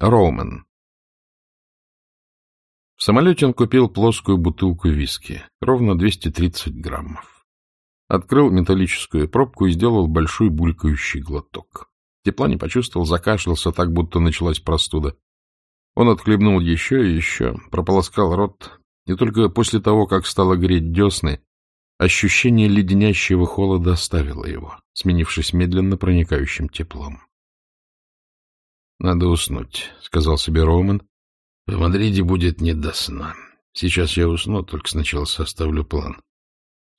Роумен. В самолете он купил плоскую бутылку виски, ровно 230 граммов. Открыл металлическую пробку и сделал большой булькающий глоток. Тепла не почувствовал, закашлялся так, будто началась простуда. Он отхлебнул еще и еще, прополоскал рот, и только после того, как стало греть десны, ощущение леденящего холода оставило его, сменившись медленно проникающим теплом. — Надо уснуть, — сказал себе Роуман, в Мадриде будет не до сна. Сейчас я усну, только сначала составлю план.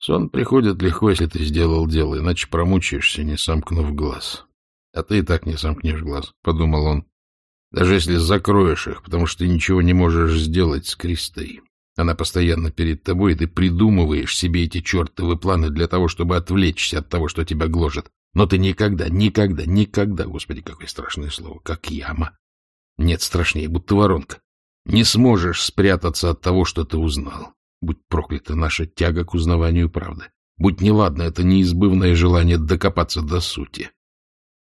Сон приходит легко, если ты сделал дело, иначе промучаешься, не сомкнув глаз. А ты и так не сомкнешь глаз, — подумал он. Даже если закроешь их, потому что ты ничего не можешь сделать с Кристой. Она постоянно перед тобой, и ты придумываешь себе эти чертовы планы для того, чтобы отвлечься от того, что тебя гложет. Но ты никогда, никогда, никогда, господи, какое страшное слово, как яма. Нет страшнее, будто воронка. Не сможешь спрятаться от того, что ты узнал. Будь проклята наша тяга к узнаванию правды. Будь неладно это неизбывное желание докопаться до сути.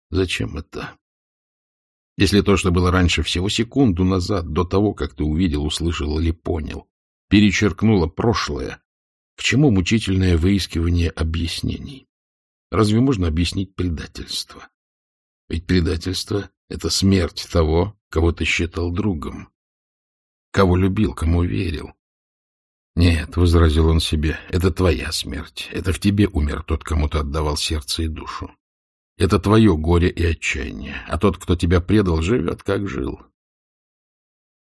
Зачем это? Если то, что было раньше всего секунду назад, до того, как ты увидел, услышал или понял, перечеркнуло прошлое, к чему мучительное выискивание объяснений? Разве можно объяснить предательство? Ведь предательство — это смерть того, кого ты считал другом. Кого любил, кому верил. Нет, — возразил он себе, — это твоя смерть. Это в тебе умер тот, кому ты отдавал сердце и душу. Это твое горе и отчаяние. А тот, кто тебя предал, живет, как жил.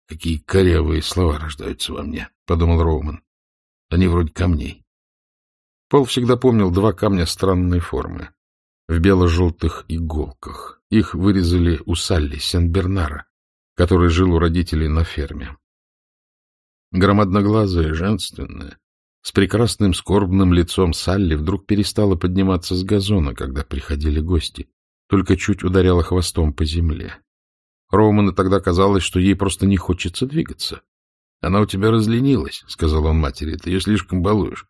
Какие корявые слова рождаются во мне, — подумал Роуман. Они вроде камней. Пол всегда помнил два камня странной формы. В бело-желтых иголках. Их вырезали у Салли Сен-Бернара, который жил у родителей на ферме. Громадноглазая, женственная, с прекрасным скорбным лицом Салли вдруг перестала подниматься с газона, когда приходили гости, только чуть ударяла хвостом по земле. Роману тогда казалось, что ей просто не хочется двигаться. — Она у тебя разленилась, — сказал он матери, — ты ее слишком балуешь.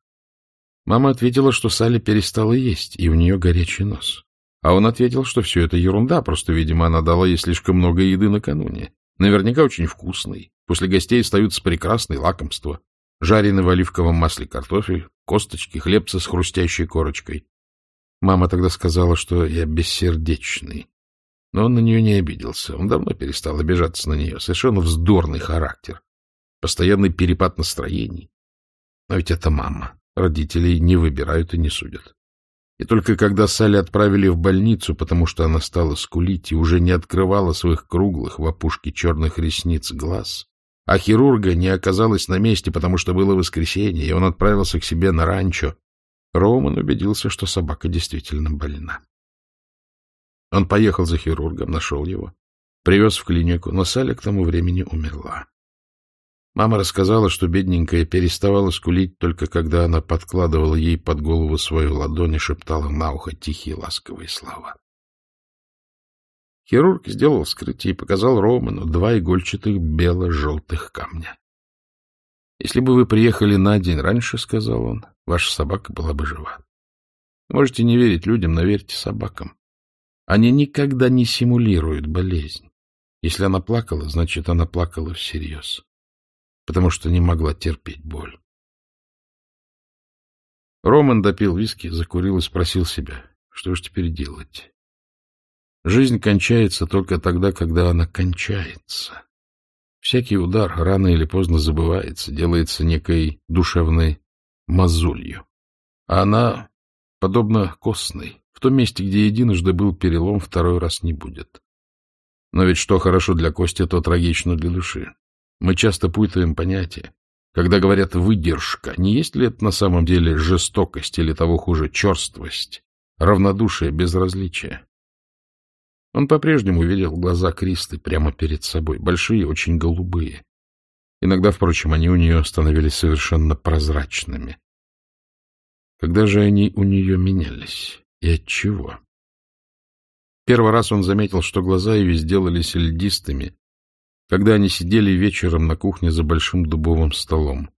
Мама ответила, что Салли перестала есть, и у нее горячий нос. А он ответил, что все это ерунда, просто, видимо, она дала ей слишком много еды накануне. Наверняка очень вкусный. После гостей остаются прекрасные лакомства. Жареный в оливковом масле картофель, косточки, хлебцы с хрустящей корочкой. Мама тогда сказала, что я бессердечный. Но он на нее не обиделся. Он давно перестал обижаться на нее. Совершенно вздорный характер. Постоянный перепад настроений. Но ведь это мама. Родителей не выбирают и не судят. И только когда Салли отправили в больницу, потому что она стала скулить и уже не открывала своих круглых в опушке черных ресниц глаз, а хирурга не оказалось на месте, потому что было воскресенье, и он отправился к себе на ранчо, Роман убедился, что собака действительно больна. Он поехал за хирургом, нашел его, привез в клинику, но Салли к тому времени умерла. Мама рассказала, что бедненькая переставала скулить только когда она подкладывала ей под голову свою ладонь и шептала на ухо тихие ласковые слова. Хирург сделал вскрытие и показал Роману два игольчатых бело-желтых камня. — Если бы вы приехали на день раньше, — сказал он, — ваша собака была бы жива. Можете не верить людям, но верьте собакам. Они никогда не симулируют болезнь. Если она плакала, значит, она плакала всерьез потому что не могла терпеть боль. Роман допил виски, закурил и спросил себя, что же теперь делать? Жизнь кончается только тогда, когда она кончается. Всякий удар рано или поздно забывается, делается некой душевной мозолью. А она, подобно костной, в том месте, где единожды был перелом, второй раз не будет. Но ведь что хорошо для кости, то трагично для души. Мы часто путаем понятия. Когда говорят «выдержка», не есть ли это на самом деле жестокость или того хуже черствость, равнодушие, безразличие? Он по-прежнему видел глаза Кристы прямо перед собой, большие, очень голубые. Иногда, впрочем, они у нее становились совершенно прозрачными. Когда же они у нее менялись? И от чего? Первый раз он заметил, что глаза ее сделались льдистыми, когда они сидели вечером на кухне за большим дубовым столом.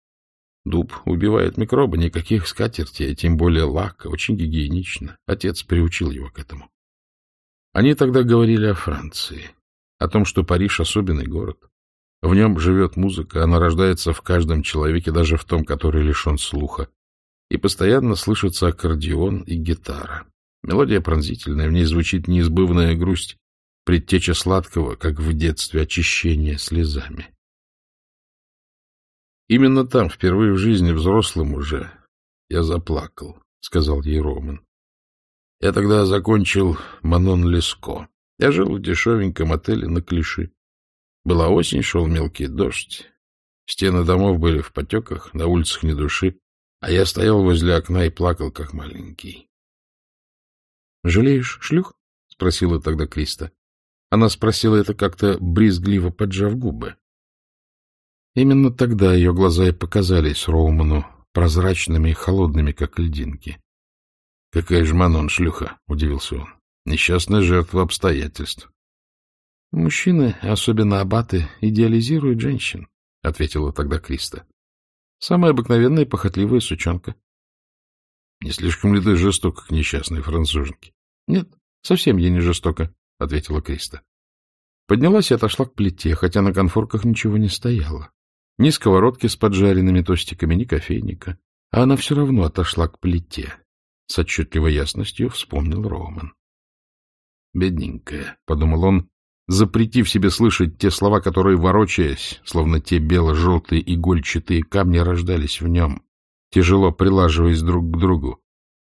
Дуб убивает микробы, никаких скатертей, а тем более лака, очень гигиенично. Отец приучил его к этому. Они тогда говорили о Франции. о том, что Париж — особенный город. В нем живет музыка, она рождается в каждом человеке, даже в том, который лишен слуха. И постоянно слышится аккордеон и гитара. Мелодия пронзительная, в ней звучит неизбывная грусть, предтеча сладкого, как в детстве, очищения слезами. Именно там, впервые в жизни, взрослым уже, я заплакал, — сказал ей Роман. Я тогда закончил Манон Леско. Я жил в дешевеньком отеле на Клиши. Была осень, шел мелкий дождь. Стены домов были в потеках, на улицах ни души, а я стоял возле окна и плакал, как маленький. — Жалеешь шлюх? — спросила тогда Криста. Она спросила это как-то брезгливо, поджав губы. Именно тогда ее глаза и показались Роуману прозрачными и холодными, как льдинки. — Какая же Манон шлюха? — удивился он. — Несчастная жертва обстоятельств. — Мужчины, особенно аббаты, идеализируют женщин, — ответила тогда Криста. — Самая обыкновенная похотливая сучонка. — Не слишком ли ты жестока к несчастной француженке? — Нет, совсем я не жестока, — ответила Криста. Поднялась и отошла к плите, хотя на конфорках ничего не стояло. Ни сковородки с поджаренными тостиками, ни кофейника. А она все равно отошла к плите. С отчетливой ясностью вспомнил Роман. «Бедненькая», — подумал он, запретив себе слышать те слова, которые, ворочаясь, словно те бело-желтые игольчатые камни, рождались в нем, тяжело прилаживаясь друг к другу.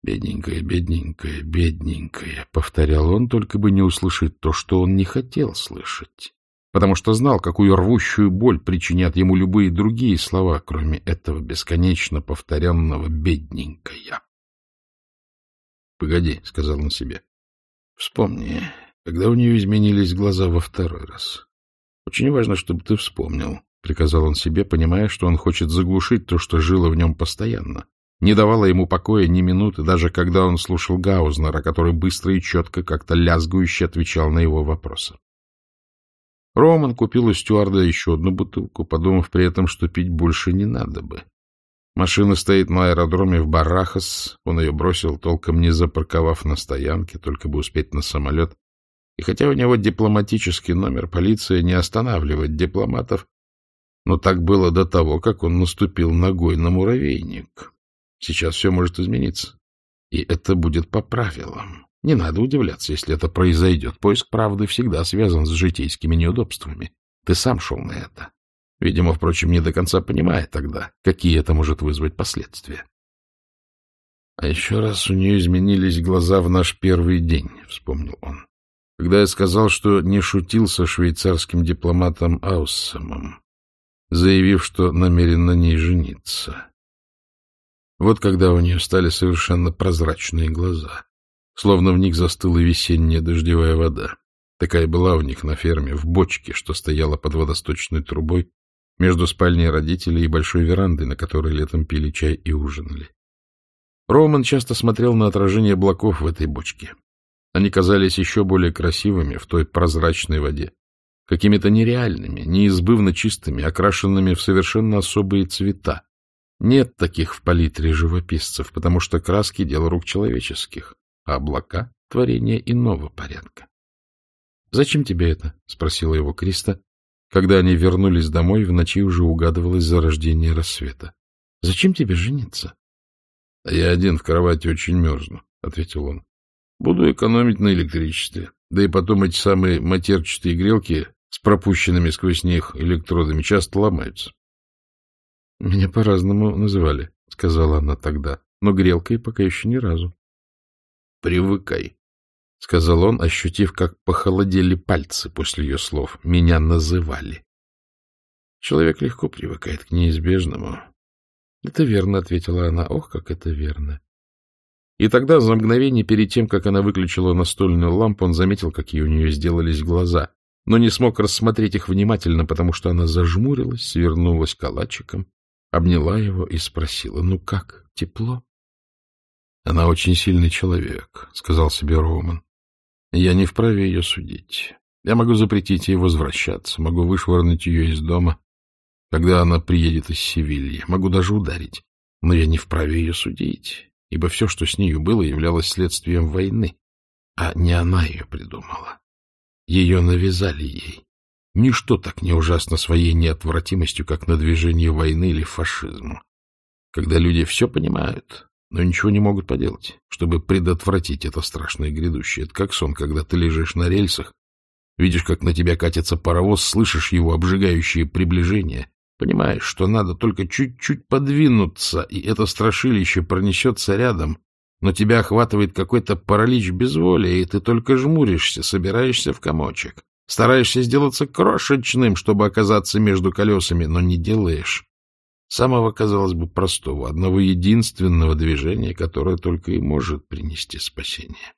«Бедненькая, бедненькая, бедненькая», — повторял он, только бы не услышать то, что он не хотел слышать потому что знал, какую рвущую боль причинят ему любые другие слова, кроме этого бесконечно повторенного «бедненькая». — Погоди, — сказал он себе. — Вспомни, когда у нее изменились глаза во второй раз. Очень важно, чтобы ты вспомнил, — приказал он себе, понимая, что он хочет заглушить то, что жило в нем постоянно. Не давало ему покоя ни минуты, даже когда он слушал Гаузнера, который быстро и четко, как-то лязгующе отвечал на его вопросы. Роман купил у стюарда еще одну бутылку, подумав при этом, что пить больше не надо бы. Машина стоит на аэродроме в Барахас, он ее бросил, толком не запарковав на стоянке, только бы успеть на самолет. И хотя у него дипломатический номер, полиция не останавливает дипломатов, но так было до того, как он наступил ногой на муравейник. Сейчас все может измениться, и это будет по правилам. Не надо удивляться, если это произойдет. Поиск правды всегда связан с житейскими неудобствами. Ты сам шел на это. Видимо, впрочем, не до конца понимая тогда, какие это может вызвать последствия. А еще раз у нее изменились глаза в наш первый день, — вспомнил он, когда я сказал, что не шутил со швейцарским дипломатом Ауссамом, заявив, что намерен на ней жениться. Вот когда у нее стали совершенно прозрачные глаза словно в них застыла весенняя дождевая вода. Такая была у них на ферме, в бочке, что стояла под водосточной трубой между спальней родителей и большой верандой, на которой летом пили чай и ужинали. Роман часто смотрел на отражение облаков в этой бочке. Они казались еще более красивыми в той прозрачной воде, какими-то нереальными, неизбывно чистыми, окрашенными в совершенно особые цвета. Нет таких в палитре живописцев, потому что краски — дело рук человеческих а облака — творение иного порядка. — Зачем тебе это? — спросила его Криста, когда они вернулись домой, в ночи уже угадывалось зарождение рассвета. — Зачем тебе жениться? — Я один в кровати очень мерзну, — ответил он. — Буду экономить на электричестве. Да и потом эти самые матерчатые грелки с пропущенными сквозь них электродами часто ломаются. — Меня по-разному называли, — сказала она тогда, но грелкой пока еще ни разу. Привыкай, — сказал он, ощутив, как похолодели пальцы после ее слов. Меня называли. Человек легко привыкает к неизбежному. — Это верно, — ответила она. — Ох, как это верно. И тогда, за мгновение перед тем, как она выключила настольную лампу, он заметил, какие у нее сделались глаза, но не смог рассмотреть их внимательно, потому что она зажмурилась, свернулась калачиком, обняла его и спросила, ну как, тепло? Она очень сильный человек, — сказал себе Роман. Я не вправе ее судить. Я могу запретить ей возвращаться, могу вышвырнуть ее из дома, когда она приедет из Севильи, могу даже ударить. Но я не вправе ее судить, ибо все, что с нею было, являлось следствием войны, а не она ее придумала. Ее навязали ей. Ничто так не ужасно своей неотвратимостью, как на движение войны или фашизму. Когда люди все понимают, но ничего не могут поделать, чтобы предотвратить это страшное грядущее. Это как сон, когда ты лежишь на рельсах, видишь, как на тебя катится паровоз, слышишь его обжигающее приближение, понимаешь, что надо только чуть-чуть подвинуться, и это страшилище пронесется рядом, но тебя охватывает какой-то паралич безволия, и ты только жмуришься, собираешься в комочек, стараешься сделаться крошечным, чтобы оказаться между колесами, но не делаешь самого, казалось бы, простого, одного единственного движения, которое только и может принести спасение.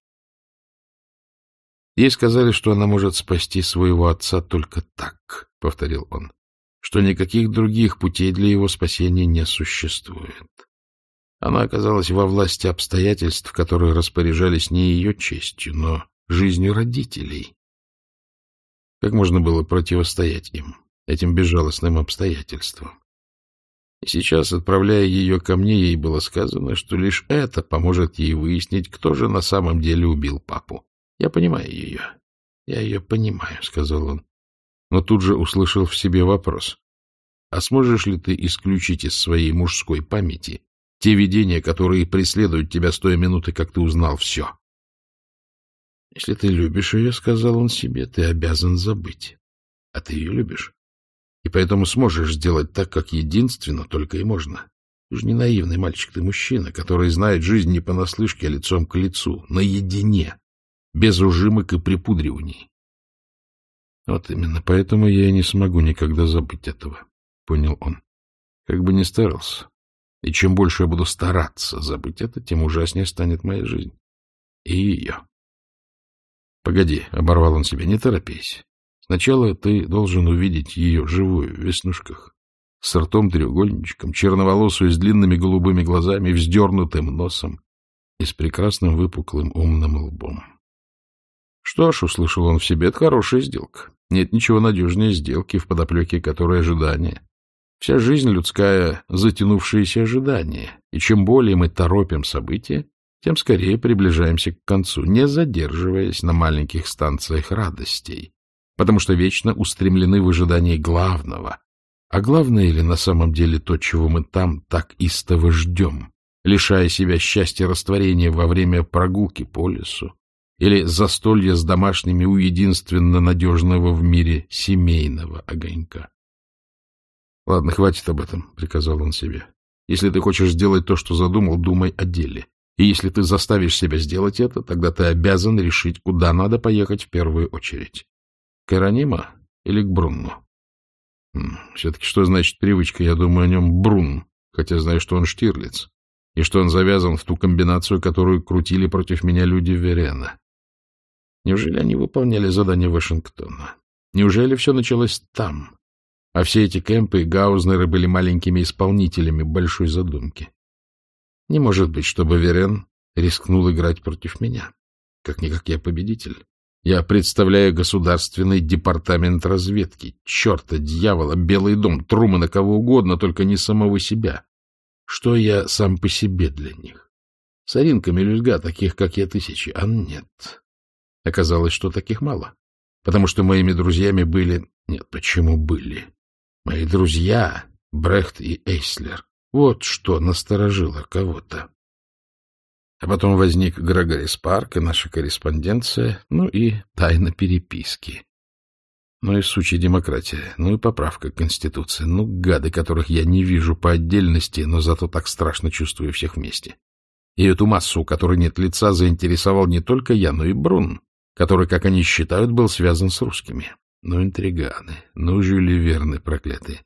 Ей сказали, что она может спасти своего отца только так, — повторил он, — что никаких других путей для его спасения не существует. Она оказалась во власти обстоятельств, которые распоряжались не ее честью, но жизнью родителей. Как можно было противостоять им, этим безжалостным обстоятельствам? И сейчас, отправляя ее ко мне, ей было сказано, что лишь это поможет ей выяснить, кто же на самом деле убил папу. Я понимаю ее. Я ее понимаю, — сказал он. Но тут же услышал в себе вопрос. А сможешь ли ты исключить из своей мужской памяти те видения, которые преследуют тебя с той минуты, как ты узнал все? Если ты любишь ее, — сказал он себе, — ты обязан забыть. А ты ее любишь и поэтому сможешь сделать так, как единственно только и можно. Ты же не наивный мальчик, ты мужчина, который знает жизнь не понаслышке, а лицом к лицу, наедине, без ужимок и припудриваний. Вот именно поэтому я и не смогу никогда забыть этого, — понял он. Как бы ни старался. И чем больше я буду стараться забыть это, тем ужаснее станет моя жизнь. И ее. — Погоди, — оборвал он себя, — не торопись. Сначала ты должен увидеть ее живую, в веснушках, с ртом-треугольничком, черноволосую, с длинными голубыми глазами, вздернутым носом и с прекрасным выпуклым умным лбом. Что ж, услышал он в себе, это хорошая сделка. Нет ничего надежнее сделки, в подоплеке которой ожидание. Вся жизнь людская — затянувшееся ожидание, и чем более мы торопим события, тем скорее приближаемся к концу, не задерживаясь на маленьких станциях радостей, потому что вечно устремлены в ожидании главного. А главное ли на самом деле то, чего мы там так истово ждем, лишая себя счастья растворения во время прогулки по лесу или застолья с домашними у единственно надежного в мире семейного огонька? — Ладно, хватит об этом, — приказал он себе. — Если ты хочешь сделать то, что задумал, думай о деле. И если ты заставишь себя сделать это, тогда ты обязан решить, куда надо поехать в первую очередь. К Иронима или к Брунну? Все-таки что значит привычка? Я думаю о нем Брун, хотя знаю, что он Штирлиц, и что он завязан в ту комбинацию, которую крутили против меня люди Верена. Неужели они выполняли задание Вашингтона? Неужели все началось там? А все эти кемпы и гаузнеры были маленькими исполнителями большой задумки. Не может быть, чтобы Верен рискнул играть против меня. Как-никак я победитель. Я представляю государственный департамент разведки. Черта, дьявола, Белый дом, Трумана, кого угодно, только не самого себя. Что я сам по себе для них? Саринка, мелюзга, таких, как я, тысячи, а нет. Оказалось, что таких мало. Потому что моими друзьями были... Нет, почему были? Мои друзья, Брехт и Эйслер. Вот что насторожило кого-то. А потом возник Грегори Спарк и наша корреспонденция, ну и тайна переписки. Ну и сучья демократия, ну и поправка Конституции, ну гады, которых я не вижу по отдельности, но зато так страшно чувствую всех вместе. И эту массу, у которой нет лица, заинтересовал не только я, но и Брун, который, как они считают, был связан с русскими. Ну, интриганы, ну, Жюли Верны проклятые.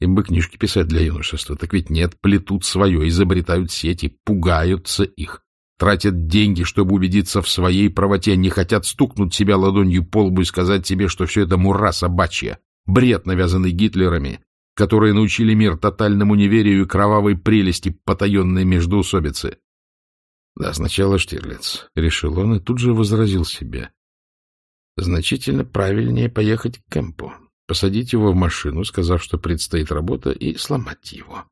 Им бы книжки писать для юношества, так ведь нет, плетут свое, изобретают сети, пугаются их тратят деньги, чтобы убедиться в своей правоте, не хотят стукнуть себя ладонью по лбу и сказать себе, что все это мура собачья, бред, навязанный Гитлерами, которые научили мир тотальному неверию и кровавой прелести потаенной междоусобицы. Да, сначала Штирлиц, — решил он и тут же возразил себе. Значительно правильнее поехать к Кэмпу, посадить его в машину, сказав, что предстоит работа, и сломать его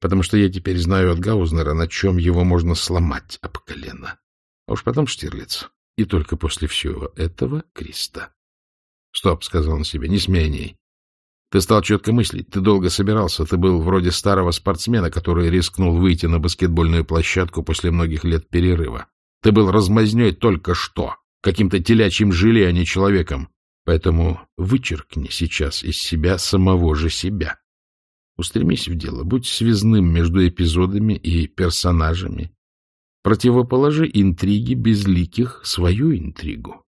потому что я теперь знаю от Гаузнера, на чем его можно сломать об колено. А уж потом Штирлиц. И только после всего этого Криста. — Стоп, — сказал он себе, — не смей ней. Ты стал четко мыслить, ты долго собирался, ты был вроде старого спортсмена, который рискнул выйти на баскетбольную площадку после многих лет перерыва. Ты был размазней только что, каким-то телячьим желе, а не человеком. Поэтому вычеркни сейчас из себя самого же себя. Устремись в дело, будь связным между эпизодами и персонажами. Противоположи интриги безликих свою интригу.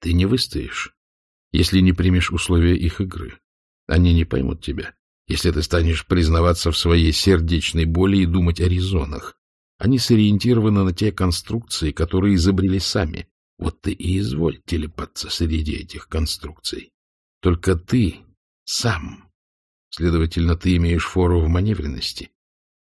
Ты не выстоишь, если не примешь условия их игры. Они не поймут тебя, если ты станешь признаваться в своей сердечной боли и думать о резонах. Они сориентированы на те конструкции, которые изобрели сами. Вот ты и изволь телепаться среди этих конструкций. Только ты сам Следовательно, ты имеешь фору в маневренности,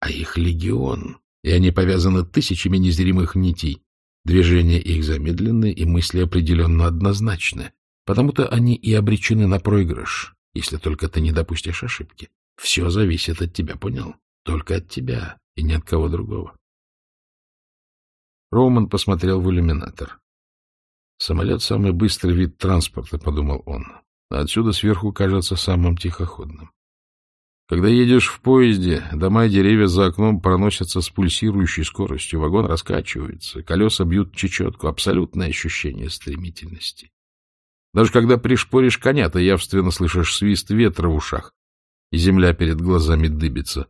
а их легион, и они повязаны тысячами незримых нитей. Движения их замедлены, и мысли определенно однозначны, потому-то они и обречены на проигрыш, если только ты не допустишь ошибки. Все зависит от тебя, понял? Только от тебя и ни от кого другого. Роуман посмотрел в иллюминатор. Самолет — самый быстрый вид транспорта, — подумал он. А отсюда сверху кажется самым тихоходным. Когда едешь в поезде, дома и деревья за окном проносятся с пульсирующей скоростью, вагон раскачивается, колеса бьют чечетку, абсолютное ощущение стремительности. Даже когда пришпоришь коня, ты явственно слышишь свист ветра в ушах, и земля перед глазами дыбится.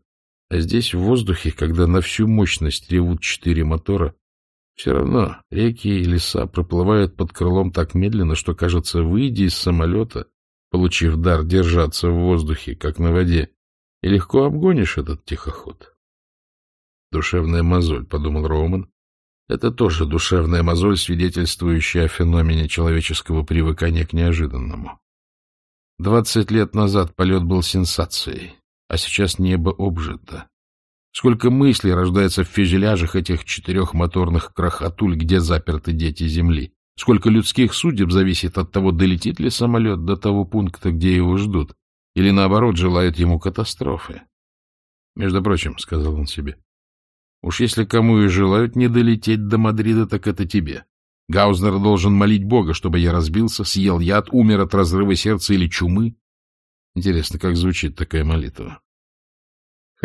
А здесь, в воздухе, когда на всю мощность ревут четыре мотора, все равно реки и леса проплывают под крылом так медленно, что, кажется, выйди из самолета, получив дар держаться в воздухе, как на воде, и легко обгонишь этот тихоход. Душевная мозоль, — подумал Роуман. Это тоже душевная мозоль, свидетельствующая о феномене человеческого привыкания к неожиданному. Двадцать лет назад полет был сенсацией, а сейчас небо обжито. Сколько мыслей рождается в фюзеляжах этих четырех моторных крохотуль, где заперты дети Земли. Сколько людских судеб зависит от того, долетит ли самолет до того пункта, где его ждут, или, наоборот, желают ему катастрофы. Между прочим, — сказал он себе, — уж если кому и желают не долететь до Мадрида, так это тебе. Гаузнер должен молить Бога, чтобы я разбился, съел яд, умер от разрыва сердца или чумы. Интересно, как звучит такая молитва.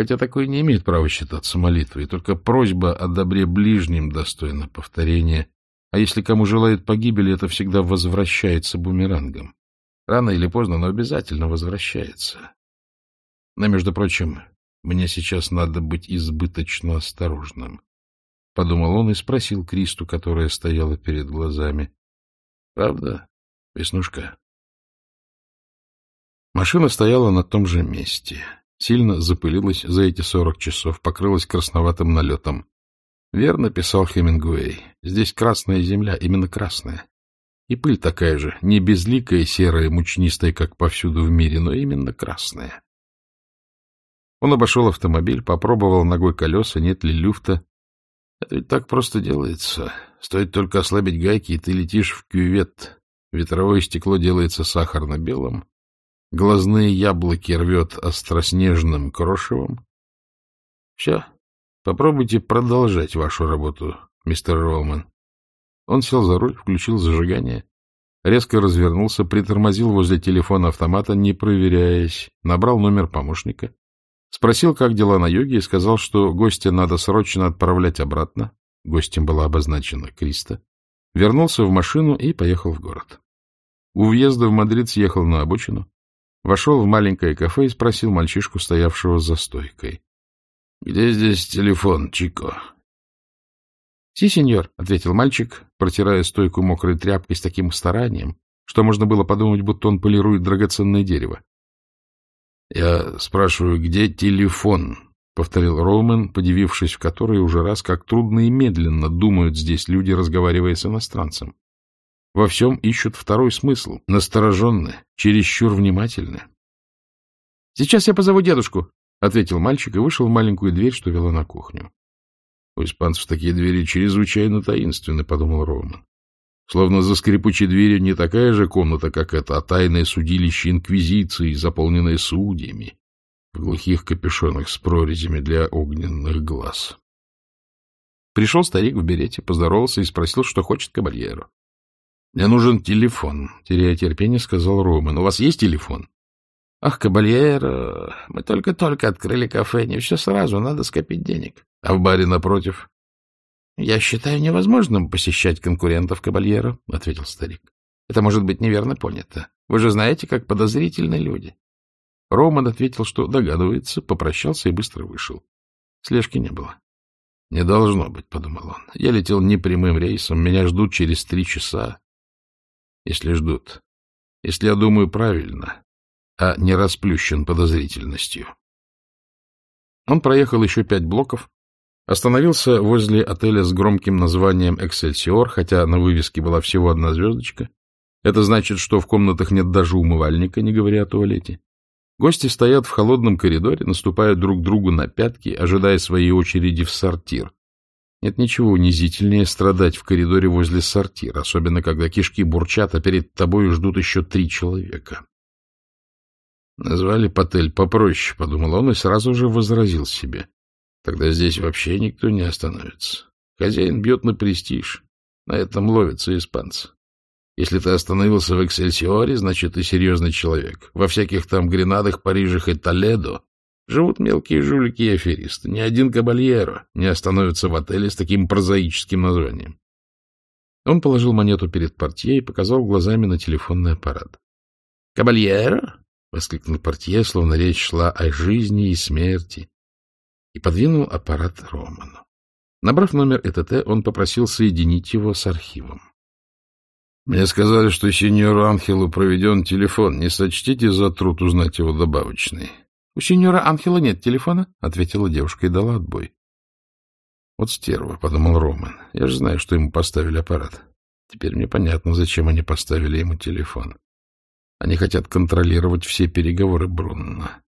Хотя такое не имеет права считаться молитвой, только просьба о добре ближнем достойна повторения, а если кому желает погибели, это всегда возвращается бумерангом. Рано или поздно, но обязательно возвращается. Но, между прочим, мне сейчас надо быть избыточно осторожным. Подумал он и спросил Кристу, которая стояла перед глазами. — Правда, Веснушка? Машина стояла на том же месте. Сильно запылилась за эти сорок часов, покрылась красноватым налетом. Верно писал Хемингуэй. Здесь красная земля, именно красная. И пыль такая же, не безликая, серая, мучнистая, как повсюду в мире, но именно красная. Он обошел автомобиль, попробовал ногой колеса, нет ли люфта. Это ведь так просто делается. Стоит только ослабить гайки, и ты летишь в кювет. Ветровое стекло делается сахарно-белым. Глазные яблоки рвет остроснежным крошевом. Все. Попробуйте продолжать вашу работу, мистер Ролман. Он сел за руль, включил зажигание, резко развернулся, притормозил возле телефона автомата, не проверяясь, набрал номер помощника, спросил, как дела на юге, и сказал, что гостя надо срочно отправлять обратно. Гостем была обозначена Криста. Вернулся в машину и поехал в город. У въезда в Мадрид съехал на обочину, вошел в маленькое кафе и спросил мальчишку, стоявшего за стойкой. — Где здесь телефон, chico? — Sí, señor, — ответил мальчик, протирая стойку мокрой тряпкой с таким старанием, что можно было подумать, будто он полирует драгоценное дерево. — Я спрашиваю, где телефон? — повторил Роумен, подивившись в который уже раз, как трудно и медленно думают здесь люди, разговаривая с иностранцем. Во всем ищут второй смысл, настороженны, чересчур внимательны. — Сейчас я позову дедушку, — ответил мальчик и вышел в маленькую дверь, что вела на кухню. У испанцев такие двери чрезвычайно таинственны, — подумал Роман. Словно за скрипучей дверью не такая же комната, как эта, а тайное судилище инквизиции, заполненное судьями в глухих капюшонах с прорезями для огненных глаз. Пришел старик в берете, поздоровался и спросил, что хочет кабальеру. — Мне нужен телефон, — теряя терпение, сказал Роман. — У вас есть телефон? — Ах, кабальера, мы только-только открыли кафе, не все сразу, надо скопить денег. — А в баре напротив? — Я считаю невозможным посещать конкурентов кабальера, — ответил старик. — Это может быть неверно понято. Вы же знаете, как подозрительны люди. Роман ответил, что догадывается, попрощался и быстро вышел. Слежки не было. — Не должно быть, — подумал он. Я летел не прямым рейсом, меня ждут через три часа. Если ждут. Если я думаю правильно, а не расплющен подозрительностью. Он проехал еще пять блоков, остановился возле отеля с громким названием «Эксельсиор», хотя на вывеске была всего одна звездочка. Это значит, что в комнатах нет даже умывальника, не говоря о туалете. Гости стоят в холодном коридоре, наступают друг другу на пятки, ожидая своей очереди в сортир. Нет ничего унизительнее страдать в коридоре возле сортира, особенно когда кишки бурчат, а перед тобой ждут еще три человека. Назвали потель попроще, — подумал он и сразу же возразил себе. Тогда здесь вообще никто не остановится. Хозяин бьет на престиж. На этом ловятся испанцы. Если ты остановился в Эксельсиоре, значит, ты серьезный человек. Во всяких там Гренадах, Парижах и Толедо живут мелкие жулики и аферисты. Ни один кабальеро не остановится в отеле с таким прозаическим названием. Он положил монету перед портье и показал глазами на телефонный аппарат. — Кабальеро? — воскликнул портье, словно речь шла о жизни и смерти, и подвинул аппарат Роману. Набрав номер ЭТТ, он попросил соединить его с архивом. — Мне сказали, что сеньору Анхелу проведен телефон. Не сочтите за труд узнать его добавочный. — У сеньора Анхела нет телефона, — ответила девушка и дала отбой. — Вот стерва, — подумал Роман. — Я же знаю, что ему поставили аппарат. Теперь мне понятно, зачем они поставили ему телефон. Они хотят контролировать все переговоры Брунна.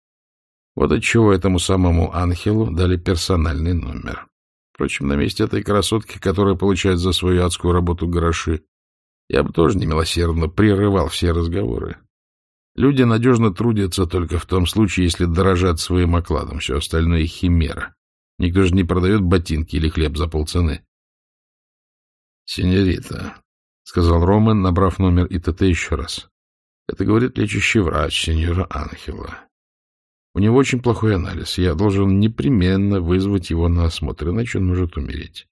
Вот отчего этому самому Анхелу дали персональный номер. Впрочем, на месте этой красотки, которая получает за свою адскую работу гроши, я бы тоже немилосердно прерывал все разговоры. Люди надежно трудятся только в том случае, если дорожат своим окладом. Все остальное — химера. Никто же не продает ботинки или хлеб за полцены. — Синьорита, — сказал Роман, набрав номер ИТТ еще раз. Это говорит лечащий врач сеньора Анхела. У него очень плохой анализ. Я должен непременно вызвать его на осмотр, иначе он может умереть.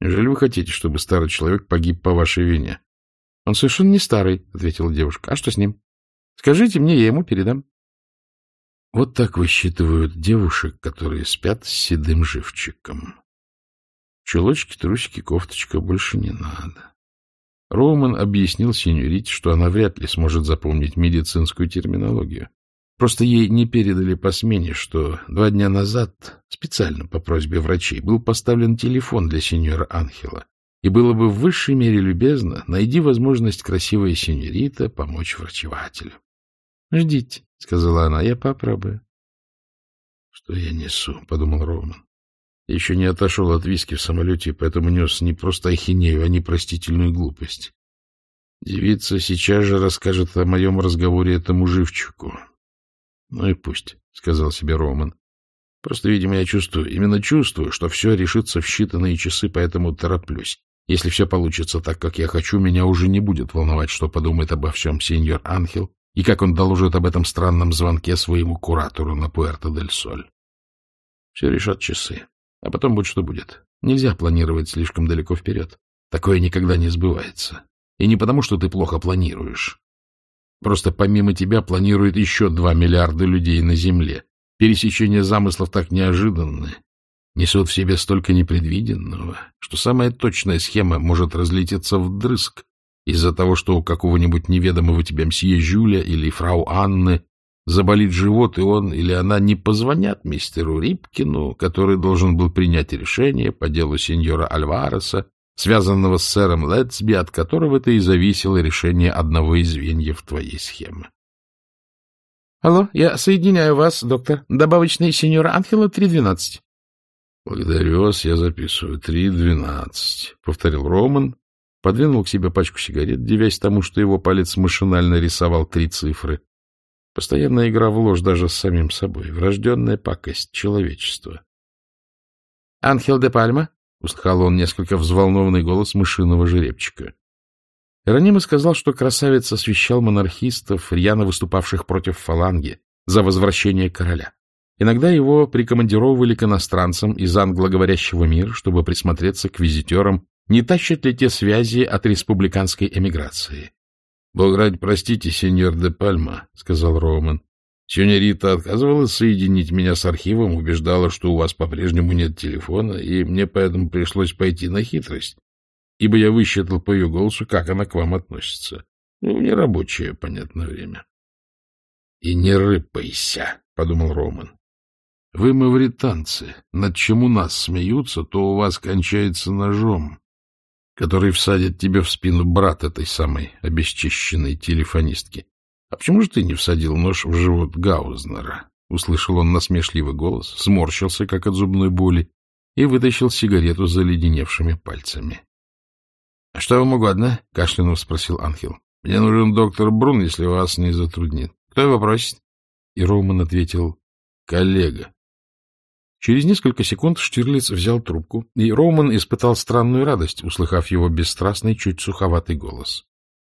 Неужели вы хотите, чтобы старый человек погиб по вашей вине? — Он совершенно не старый, — ответила девушка. — А что с ним? Скажите мне, я ему передам. Вот так высчитывают девушек, которые спят с седым живчиком. Чулочки, трусики, кофточка больше не надо. Роман объяснил сеньорите, что она вряд ли сможет запомнить медицинскую терминологию. Просто ей не передали по смене, что два дня назад, специально по просьбе врачей, был поставлен телефон для сеньора Анхела. И было бы в высшей мере любезно, найди возможность красивой сеньорита помочь врачевателю. — Ждите, — сказала она, — я попробую. — Что я несу? — подумал Роман. Еще не отошел от виски в самолете, поэтому нес не просто ахинею, а непростительную глупость. Девица сейчас же расскажет о моем разговоре этому живчику. — Ну и пусть, — сказал себе Роман. — Просто, видимо, я чувствую, именно чувствую, что все решится в считанные часы, поэтому тороплюсь. Если все получится так, как я хочу, меня уже не будет волновать, что подумает обо всем сеньор Анхел и как он доложит об этом странном звонке своему куратору на Пуэрто-дель-Соль. Все решат часы. А потом будь что будет. Нельзя планировать слишком далеко вперед. Такое никогда не сбывается. И не потому, что ты плохо планируешь. Просто помимо тебя планирует еще два миллиарда людей на Земле. Пересечение замыслов так неожиданны, несут в себе столько непредвиденного, что самая точная схема может разлететься вдрызг из-за того, что у какого-нибудь неведомого тебе мсье Жюля или фрау Анны заболит живот, и он или она не позвонят мистеру Рипкину, который должен был принять решение по делу сеньора Альвареса, связанного с сэром Летсби, от которого-то и зависело решение одного из звеньев твоей схемы. — Алло, я соединяю вас, доктор. Добавочный сеньора Анхела 312. — Благодарю вас, я записываю. 312, — повторил Роман, подвинул к себе пачку сигарет, девясь тому, что его палец машинально рисовал три цифры. Постоянная игра в ложь даже с самим собой. Врожденная пакость человечества. — Анхел де Пальма? — услыхал он несколько взволнованный голос мышиного жеребчика. Иронима сказал, что красавец освещал монархистов, рьяно выступавших против фаланги, за возвращение короля. Иногда его прикомандировывали к иностранцам из англоговорящего мира, чтобы присмотреться к визитерам, не тащат ли те связи от республиканской эмиграции. — Бог ради, простите, сеньор де Пальма, — сказал Роман. — Сеньорита отказывалась соединить меня с архивом, убеждала, что у вас по-прежнему нет телефона, и мне поэтому пришлось пойти на хитрость, ибо я высчитал по ее голосу, как она к вам относится. Ну, в нерабочее, понятное время. — И не рыпайся, — подумал Роман. — Вы мавританцы. Над чем у нас смеются, то у вас кончается ножом, который всадит тебе в спину брат этой самой обесчищенной телефонистки. — А почему же ты не всадил нож в живот Гаузнера? — услышал он насмешливый голос, сморщился, как от зубной боли, и вытащил сигарету с заледеневшими пальцами. — Что вам угодно? — кашлянув спросил Анхел. — Мне нужен доктор Брун, если вас не затруднит. Кто его просит? И Роман ответил — коллега. Через несколько секунд Штирлиц взял трубку, и Роман испытал странную радость, услыхав его бесстрастный, чуть суховатый голос.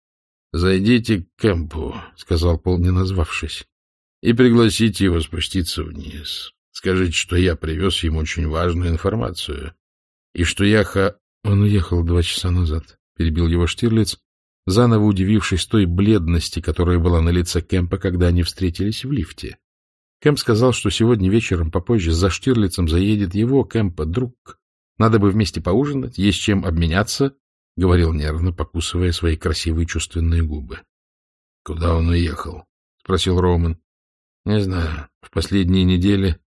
— Зайдите к Кэмпу, — сказал Пол, не назвавшись, — и пригласите его спуститься вниз. Скажите, что я привез ему очень важную информацию, и что я ха... Он уехал два часа назад, — перебил его Штирлиц, заново удивившись той бледности, которая была на лице Кэмпа, когда они встретились в лифте. Кэмп сказал, что сегодня вечером попозже за Штирлицем заедет его, Кэмпа, друг. Надо бы вместе поужинать, есть чем обменяться, — говорил нервно, покусывая свои красивые чувственные губы. — Куда он уехал? — спросил Роман. — Не знаю. В последние недели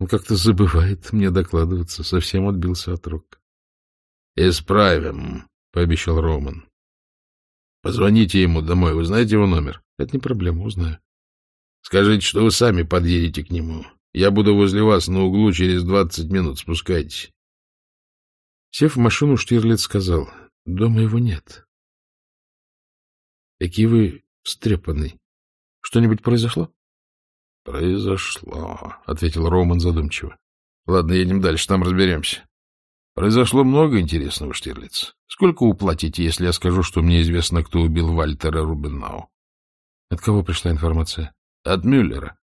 он как-то забывает мне докладываться, совсем отбился от рук. — Исправим, — пообещал Роман. — Позвоните ему домой. Вы знаете его номер? — Это не проблема, узнаю. — Скажите, что вы сами подъедете к нему. Я буду возле вас на углу через двадцать минут. Спускайтесь. Сев в машину, Штирлиц сказал, — Дома его нет. — Какие вы встрепанный. Что-нибудь произошло? — Произошло, — ответил Роман задумчиво. — Ладно, едем дальше, там разберемся. Произошло много интересного, Штирлиц. Сколько уплатите, если я скажу, что мне известно, кто убил Вальтера Рубенау? От кого пришла информация? От Мюллера.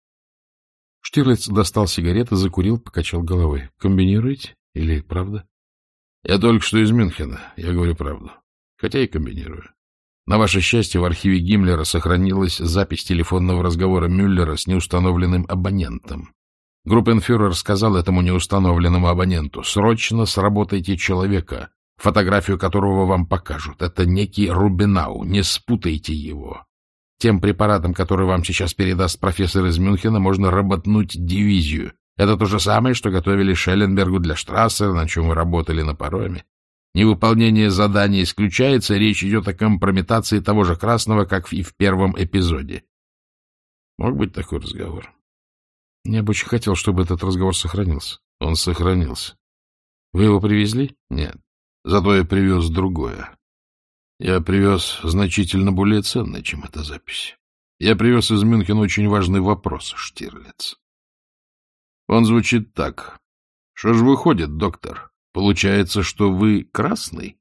Штирлиц достал сигареты, закурил, покачал головой. Комбинируете? Или правда? Я только что из Мюнхена, я говорю правду. Хотя и комбинирую. На ваше счастье, в архиве Гиммлера сохранилась запись телефонного разговора Мюллера с неустановленным абонентом. Группенфюрер сказал этому неустановленному абоненту, «Срочно сработайте человека, фотографию которого вам покажут. Это некий Рубинау, не спутайте его. Тем препаратом, который вам сейчас передаст профессор из Мюнхена, можно работнуть дивизию. Это то же самое, что готовили Шелленбергу для Штрассера, на чем вы работали на пароме. Невыполнение задания исключается, речь идет о компрометации того же Красного, как и в первом эпизоде. Мог быть такой разговор. Я бы очень хотел, чтобы этот разговор сохранился. Он сохранился. Вы его привезли? Нет. Зато я привез другое. Я привез значительно более ценное, чем эта запись. Я привез из Мюнхена очень важный вопрос, Штирлиц. Он звучит так. Что ж выходит, доктор? Получается, что вы красный?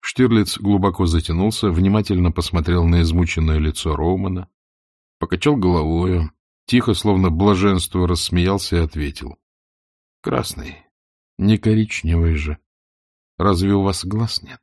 Штирлиц глубоко затянулся, внимательно посмотрел на измученное лицо Роумана, покачал головою, Тихо, словно блаженство, рассмеялся и ответил. — Красный, не коричневый же. Разве у вас глаз нет?